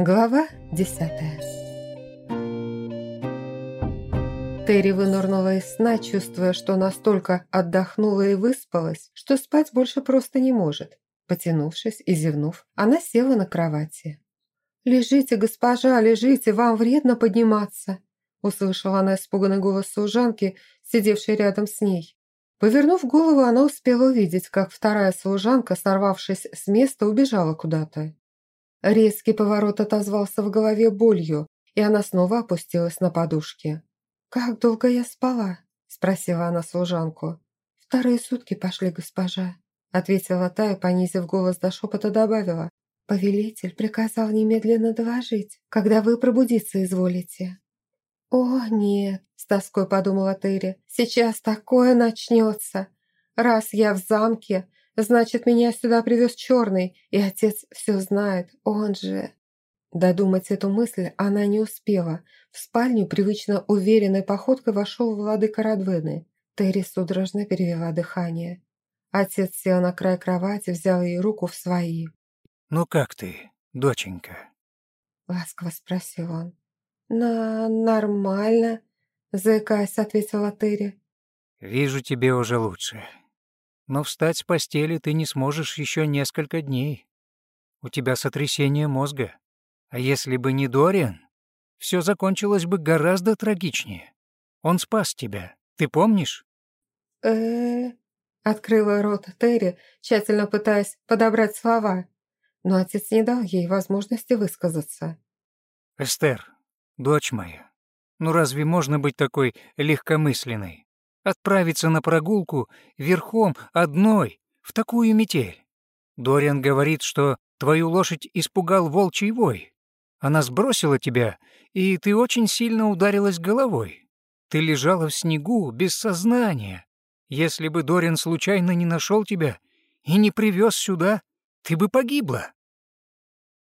Глава десятая Терри вынырнула из сна, чувствуя, что настолько отдохнула и выспалась, что спать больше просто не может. Потянувшись и зевнув, она села на кровати. «Лежите, госпожа, лежите, вам вредно подниматься!» услышала она испуганный голос служанки, сидевшей рядом с ней. Повернув голову, она успела увидеть, как вторая служанка, сорвавшись с места, убежала куда-то. Резкий поворот отозвался в голове болью, и она снова опустилась на подушки. «Как долго я спала?» – спросила она служанку. «Вторые сутки пошли, госпожа», – ответила та понизив голос до шепота, добавила. «Повелитель приказал немедленно доложить, когда вы пробудиться изволите». «О, нет», – с тоской подумала Терри, – «сейчас такое начнется. Раз я в замке, Значит, меня сюда привез черный, и отец все знает, он же... Додумать эту мысль она не успела. В спальню привычно уверенной походкой вошел владыка Радвены. Терри судорожно перевела дыхание. Отец сел на край кровати, взял ее руку в свои. «Ну как ты, доченька?» Ласково спросил он. «На... нормально», — заикаясь, ответила Терри. «Вижу, тебе уже лучше но встать с постели ты не сможешь еще несколько дней. У тебя сотрясение мозга. А если бы не Дориан, все закончилось бы гораздо трагичнее. Он спас тебя, ты помнишь? э открыла рот Терри, тщательно пытаясь подобрать слова, но отец не дал ей возможности высказаться. «Эстер, дочь моя, ну разве можно быть такой легкомысленной? Отправиться на прогулку верхом одной в такую метель. Дориан говорит, что твою лошадь испугал волчий вой. Она сбросила тебя, и ты очень сильно ударилась головой. Ты лежала в снегу, без сознания. Если бы Дориан случайно не нашел тебя и не привез сюда, ты бы погибла.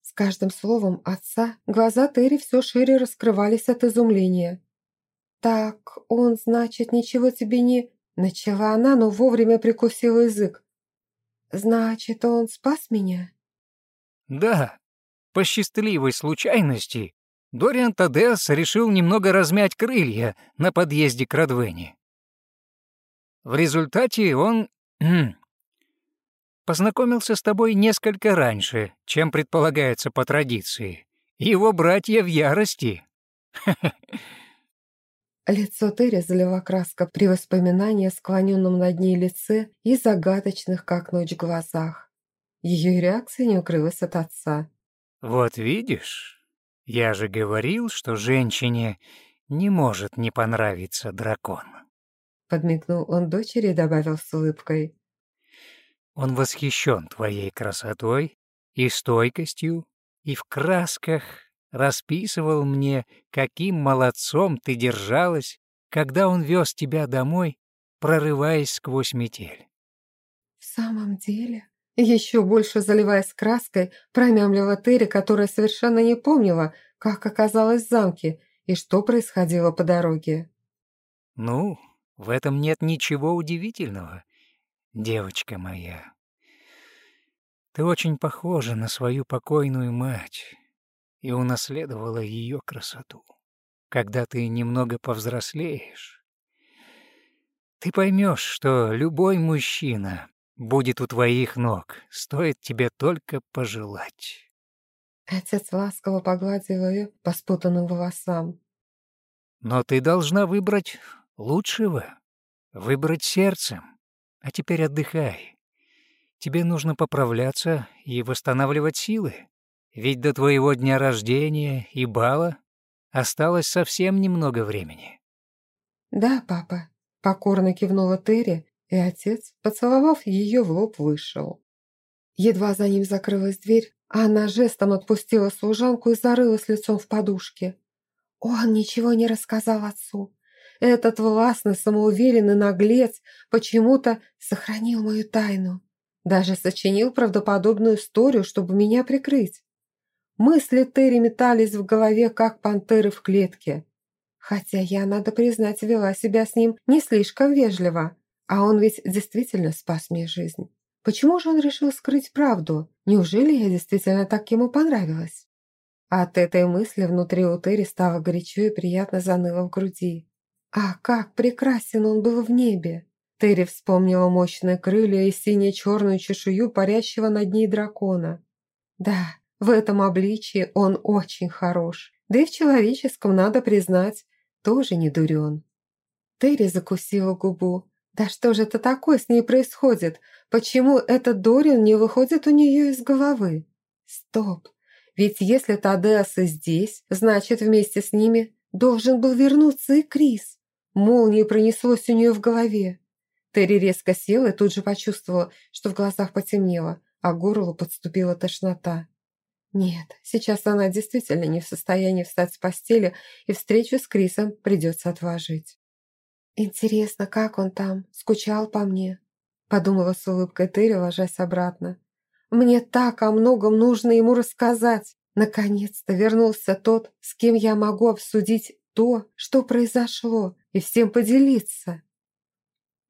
С каждым словом отца глаза Терри все шире раскрывались от изумления. «Так, он, значит, ничего тебе не...» Начала она, но вовремя прикусила язык. «Значит, он спас меня?» «Да, по счастливой случайности Дориан Тадеас решил немного размять крылья на подъезде к Радвене. В результате он познакомился с тобой несколько раньше, чем предполагается по традиции. Его братья в ярости. Лицо Терри залила краска при воспоминании о склоненном над ней лице и загадочных, как ночь, глазах. Ее реакция не укрылась от отца. «Вот видишь, я же говорил, что женщине не может не понравиться дракон». Подмигнул он дочери и добавил с улыбкой. «Он восхищен твоей красотой и стойкостью, и в красках расписывал мне, каким молодцом ты держалась, когда он вез тебя домой, прорываясь сквозь метель. «В самом деле?» Еще больше заливаясь краской, промямлила Терри, которая совершенно не помнила, как оказалась в замке и что происходило по дороге. «Ну, в этом нет ничего удивительного, девочка моя. Ты очень похожа на свою покойную мать и унаследовала ее красоту. Когда ты немного повзрослеешь, ты поймешь, что любой мужчина будет у твоих ног, стоит тебе только пожелать. Отец ласково погладил ее по спутанным волосам. Но ты должна выбрать лучшего, выбрать сердцем. А теперь отдыхай. Тебе нужно поправляться и восстанавливать силы. Ведь до твоего дня рождения и бала осталось совсем немного времени». «Да, папа», — покорно кивнула Терри, и отец, поцеловав ее в лоб, вышел. Едва за ним закрылась дверь, она жестом отпустила служанку и зарылась лицом в подушке. Он ничего не рассказал отцу. Этот властный, самоуверенный наглец почему-то сохранил мою тайну. Даже сочинил правдоподобную историю, чтобы меня прикрыть. Мысли Терри метались в голове, как пантеры в клетке. Хотя я, надо признать, вела себя с ним не слишком вежливо. А он ведь действительно спас мне жизнь. Почему же он решил скрыть правду? Неужели я действительно так ему понравилась? От этой мысли внутри у Терри стало горячо и приятно заныло в груди. А как прекрасен он был в небе! Терри вспомнила мощные крылья и сине-черную чешую парящего над ней дракона. Да, в этом обличии он очень хорош. Да и в человеческом, надо признать, тоже не дурен. Терри закусила губу. Да что же это такое с ней происходит? Почему этот Дориан не выходит у нее из головы? Стоп! Ведь если Тадеасы здесь, значит вместе с ними должен был вернуться и Крис. Молнией пронеслось у нее в голове. Терри резко села и тут же почувствовала, что в глазах потемнело, а к горлу подступила тошнота. Нет, сейчас она действительно не в состоянии встать с постели, и встречу с Крисом придется отложить. «Интересно, как он там? Скучал по мне?» Подумала с улыбкой Терри, ложась обратно. «Мне так о многом нужно ему рассказать. Наконец-то вернулся тот, с кем я могу обсудить то, что произошло, и всем поделиться».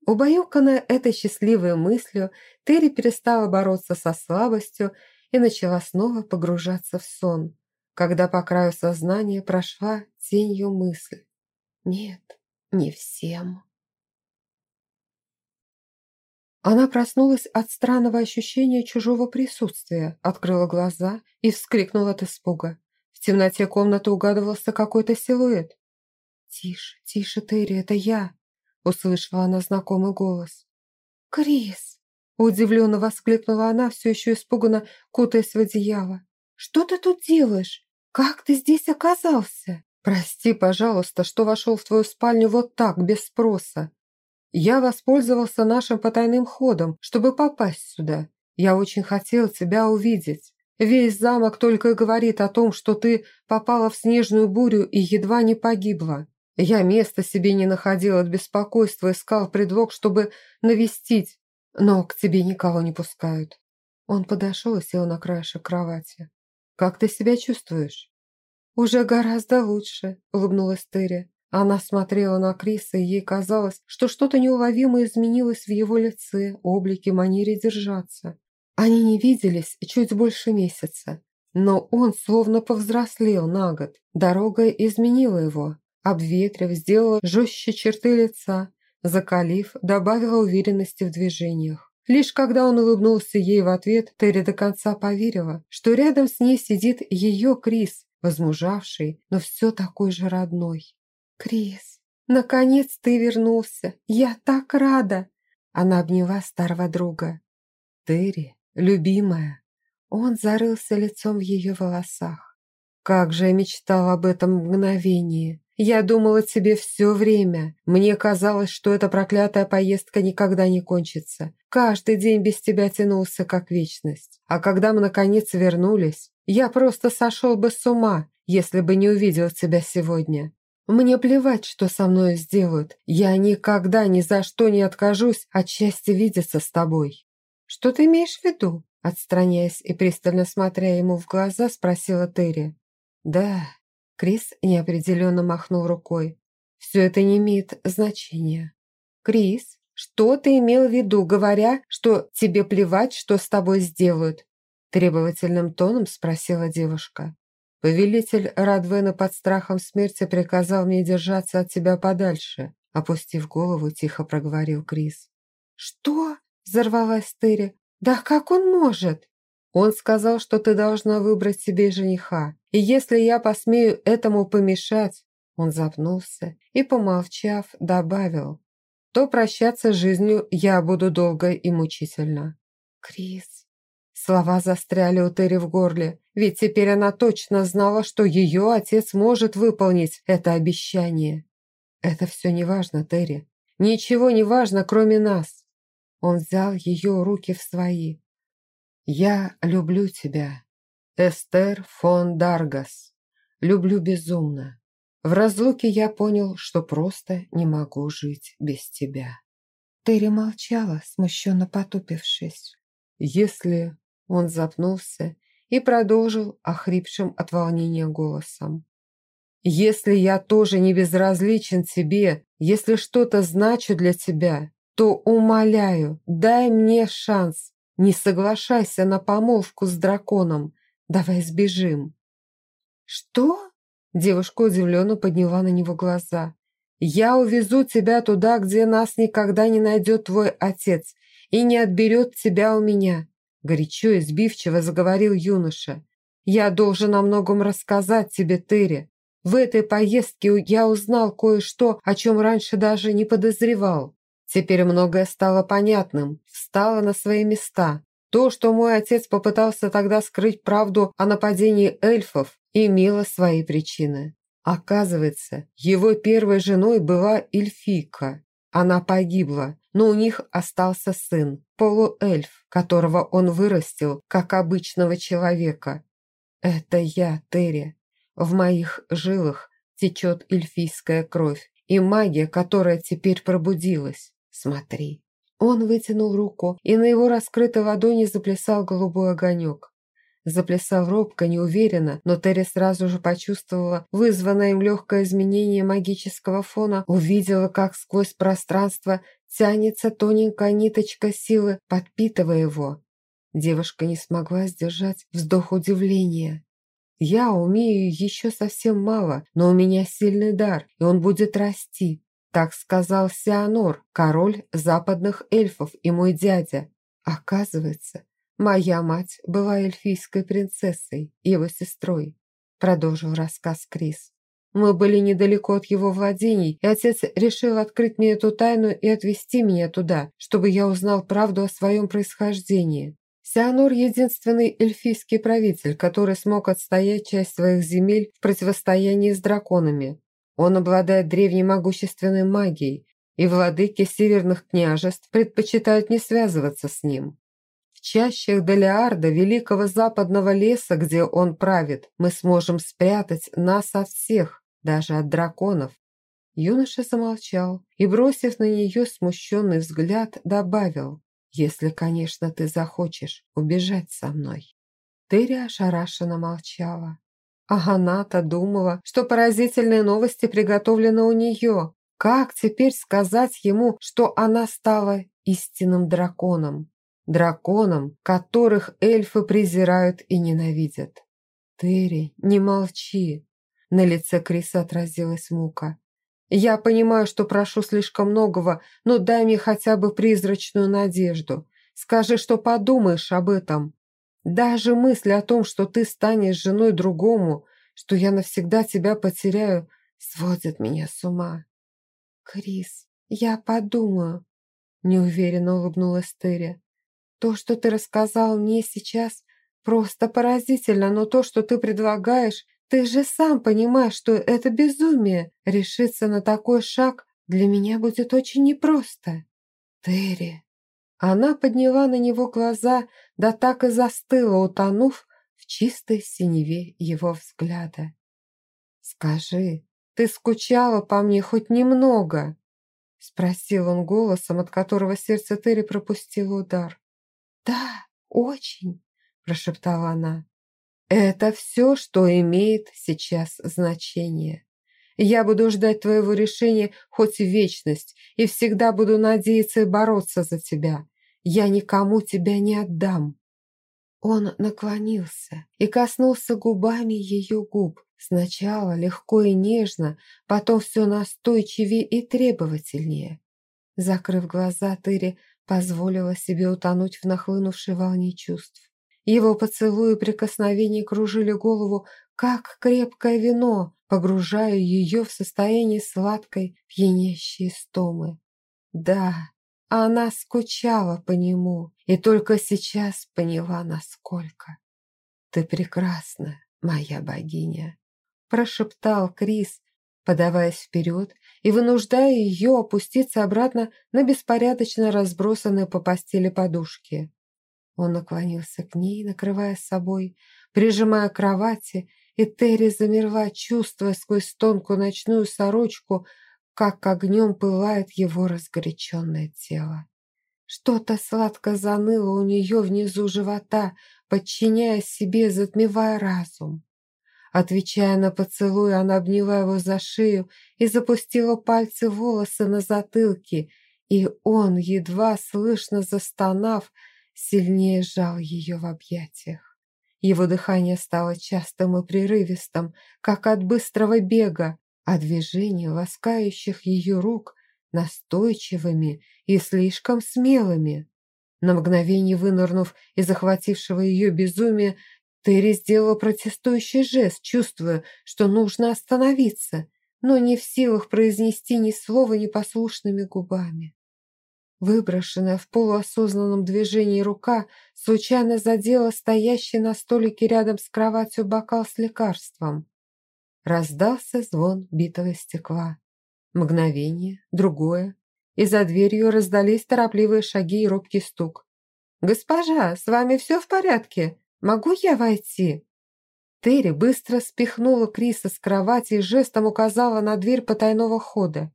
Убаюканная этой счастливой мыслью, Терри перестала бороться со слабостью и начала снова погружаться в сон, когда по краю сознания прошла тенью мысль. «Нет, не всем». Она проснулась от странного ощущения чужого присутствия, открыла глаза и вскрикнула от испуга. В темноте комнаты угадывался какой-то силуэт. «Тише, тише, Терри, это я!» услышала она знакомый голос. «Крис!» – удивленно воскликнула она, все еще испуганно кутаясь в одеяло. «Что ты тут делаешь? Как ты здесь оказался?» «Прости, пожалуйста, что вошел в твою спальню вот так, без спроса. Я воспользовался нашим потайным ходом, чтобы попасть сюда. Я очень хотел тебя увидеть. Весь замок только и говорит о том, что ты попала в снежную бурю и едва не погибла. Я места себе не находил от беспокойства, искал предлог, чтобы навестить, но к тебе никого не пускают. Он подошел и сел на краешек кровати. «Как ты себя чувствуешь?» «Уже гораздо лучше», — улыбнулась Терри. Она смотрела на Криса, и ей казалось, что что-то неуловимо изменилось в его лице, облике, манере держаться. Они не виделись чуть больше месяца, но он словно повзрослел на год. Дорога изменила его, обветрив, сделала жестче черты лица, закалив, добавила уверенности в движениях. Лишь когда он улыбнулся ей в ответ, Терри до конца поверила, что рядом с ней сидит ее Крис, возмужавший, но все такой же родной. «Крис, наконец ты вернулся! Я так рада!» Она обняла старого друга. «Терри, любимая!» Он зарылся лицом в ее волосах. «Как же я мечтал об этом мгновении!» Я думала тебе все время. Мне казалось, что эта проклятая поездка никогда не кончится. Каждый день без тебя тянулся как вечность. А когда мы наконец вернулись, я просто сошел бы с ума, если бы не увидел тебя сегодня. Мне плевать, что со мной сделают. Я никогда ни за что не откажусь от счастья видеться с тобой. Что ты имеешь в виду? Отстраняясь и пристально смотря ему в глаза, спросила Терри. Да, Крис неопределенно махнул рукой. «Все это не имеет значения». «Крис, что ты имел в виду, говоря, что тебе плевать, что с тобой сделают?» Требовательным тоном спросила девушка. «Повелитель Радвена под страхом смерти приказал мне держаться от тебя подальше», опустив голову, тихо проговорил Крис. «Что?» – взорвалась Терри. «Да как он может?» Он сказал, что ты должна выбрать себе жениха. И если я посмею этому помешать...» Он запнулся и, помолчав, добавил, то прощаться с жизнью я буду долго и мучительно. «Крис...» Слова застряли у Терри в горле, ведь теперь она точно знала, что ее отец может выполнить это обещание. «Это все не важно, Терри. Ничего не важно, кроме нас». Он взял ее руки в свои. «Я люблю тебя, Эстер фон Даргас. Люблю безумно. В разлуке я понял, что просто не могу жить без тебя». Терри молчала, смущенно потупившись. «Если...» Он запнулся и продолжил охрипшим от волнения голосом. «Если я тоже не безразличен тебе, если что-то значу для тебя, то умоляю, дай мне шанс не соглашайся на помолвку с драконом. Давай сбежим. «Что?» Девушка удивленно подняла на него глаза. «Я увезу тебя туда, где нас никогда не найдет твой отец и не отберет тебя у меня», горячо и сбивчиво заговорил юноша. «Я должен о многом рассказать тебе, Терри. В этой поездке я узнал кое-что, о чем раньше даже не подозревал. Теперь многое стало понятным, встало на свои места. То, что мой отец попытался тогда скрыть правду о нападении эльфов, имело свои причины. Оказывается, его первой женой была эльфийка. Она погибла, но у них остался сын, полуэльф, которого он вырастил, как обычного человека. Это я, Терри. В моих жилах течет эльфийская кровь и магия, которая теперь пробудилась. Смотри». Он вытянул руку, и на его раскрытой ладони заплясал голубой огонек. Заплясал робко, неуверенно, но Терри сразу же почувствовала вызванное им легкое изменение магического фона, увидела, как сквозь пространство тянется тоненькая ниточка силы, подпитывая его. Девушка не смогла сдержать вздох удивления. «Я умею еще совсем мало, но у меня сильный дар, и он будет расти. Так сказал Сианор, король западных эльфов и мой дядя. Оказывается, моя мать была эльфийской принцессой, его сестрой. Продолжил рассказ Крис. Мы были недалеко от его владений, и отец решил открыть мне эту тайну и отвезти меня туда, чтобы я узнал правду о своем происхождении. Сианор – единственный эльфийский правитель, который смог отстоять часть своих земель в противостоянии с драконами. Он обладает древней могущественной магией, и владыки северных княжеств предпочитают не связываться с ним. В чащах Делиарда, великого западного леса, где он правит, мы сможем спрятать нас от всех, даже от драконов. Юноша замолчал и, бросив на нее смущенный взгляд, добавил, «Если, конечно, ты захочешь убежать со мной». Терри ошарашенно молчала. А она-то думала, что поразительные новости приготовлены у нее. Как теперь сказать ему, что она стала истинным драконом? Драконом, которых эльфы презирают и ненавидят. «Терри, не молчи!» На лице Криса отразилась мука. «Я понимаю, что прошу слишком многого, но дай мне хотя бы призрачную надежду. Скажи, что подумаешь об этом. Даже мысль о том, что ты станешь женой другому, что я навсегда тебя потеряю, сводит меня с ума. Крис, я подумаю, неуверенно улыбнулась Терри. То, что ты рассказал мне сейчас, просто поразительно, но то, что ты предлагаешь, ты же сам понимаешь, что это безумие. Решиться на такой шаг для меня будет очень непросто. Терри, она подняла на него глаза, да так и застыла, утонув в чистой синеве его взгляда. «Скажи, ты скучала по мне хоть немного?» Спросил он голосом, от которого сердце Терри пропустило удар. «Да, очень», – прошептала она. «Это все, что имеет сейчас значение. Я буду ждать твоего решения хоть в вечность и всегда буду надеяться и бороться за тебя. Я никому тебя не отдам». Он наклонился и коснулся губами ее губ. Сначала легко и нежно, потом все настойчивее и требовательнее. Закрыв глаза, Тыри позволила себе утонуть в нахлынувшей волне чувств. Его поцелуи и прикосновения кружили голову, как крепкое вино, погружая ее в состояние сладкой, пьянящей стомы. Да, она скучала по нему и только сейчас поняла, насколько. «Ты прекрасна, моя богиня», – прошептал Крис, подаваясь вперед и вынуждая ее опуститься обратно на беспорядочно разбросанные по постели подушки. Он наклонился к ней, накрывая собой, прижимая к кровати, и Терри замерла, чувствуя сквозь тонкую ночную сорочку как огнем пылает его разгоряченное тело. Что-то сладко заныло у нее внизу живота, подчиняя себе, затмевая разум. Отвечая на поцелуй, она обняла его за шею и запустила пальцы волосы на затылке, и он, едва слышно застонав, сильнее сжал ее в объятиях. Его дыхание стало частым и прерывистым, как от быстрого бега, а движения ласкающих ее рук настойчивыми и слишком смелыми. На мгновение вынырнув из захватившего ее безумия, Терри сделала протестующий жест, чувствуя, что нужно остановиться, но не в силах произнести ни слова непослушными губами. Выброшенная в полуосознанном движении рука случайно задела стоящий на столике рядом с кроватью бокал с лекарством. Раздался звон битого стекла. Мгновение, другое, и за дверью раздались торопливые шаги и робкий стук. «Госпожа, с вами все в порядке? Могу я войти?» Терри быстро спихнула Криса с кровати и жестом указала на дверь потайного хода.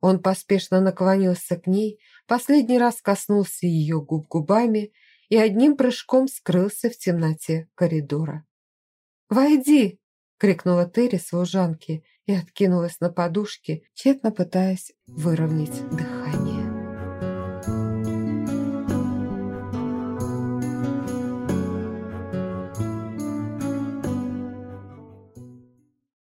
Он поспешно наклонился к ней, последний раз коснулся ее губ губами и одним прыжком скрылся в темноте коридора. «Войди!» — крикнула Терри служанке и откинулась на подушке, тщетно пытаясь выровнять дыхание.